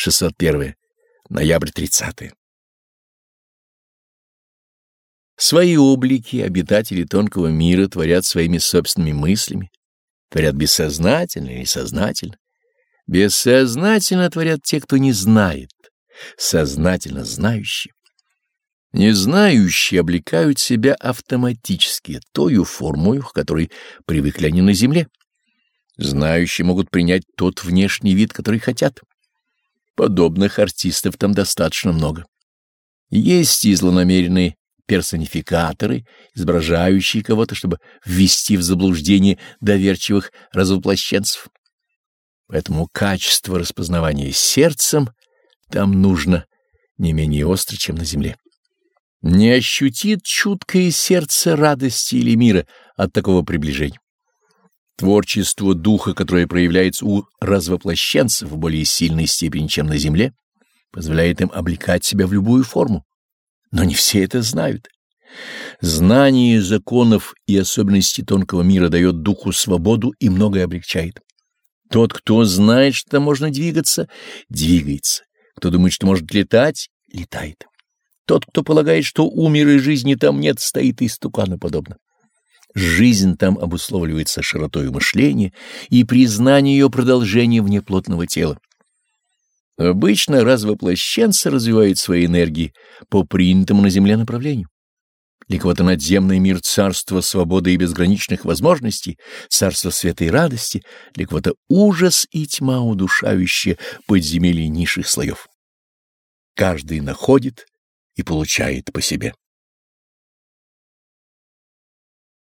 601. Ноябрь 30. Свои облики обитатели тонкого мира творят своими собственными мыслями, творят бессознательно или сознательно. Бессознательно творят те, кто не знает, сознательно знающие. Незнающие облекают себя автоматически тою формою, к которой привыкли они на земле. Знающие могут принять тот внешний вид, который хотят. Подобных артистов там достаточно много. Есть и злонамеренные персонификаторы, изображающие кого-то, чтобы ввести в заблуждение доверчивых развоплощенцев. Поэтому качество распознавания сердцем там нужно не менее остро, чем на земле. Не ощутит чуткое сердце радости или мира от такого приближения. Творчество духа, которое проявляется у развоплощенцев в более сильной степени, чем на земле, позволяет им облекать себя в любую форму. Но не все это знают. Знание законов и особенностей тонкого мира дает духу свободу и многое облегчает. Тот, кто знает, что можно двигаться, двигается. Кто думает, что может летать, летает. Тот, кто полагает, что у мира и жизни там нет, стоит истукану подобно. Жизнь там обусловливается широтой мышления и признание ее продолжения вне плотного тела. Обычно развоплощенцы развивают свои энергии по принятому на Земле направлению. Для кого-то надземный мир — царство свободы и безграничных возможностей, царство света и радости, для кого-то ужас и тьма, удушающие подземелья низших слоев. Каждый находит и получает по себе.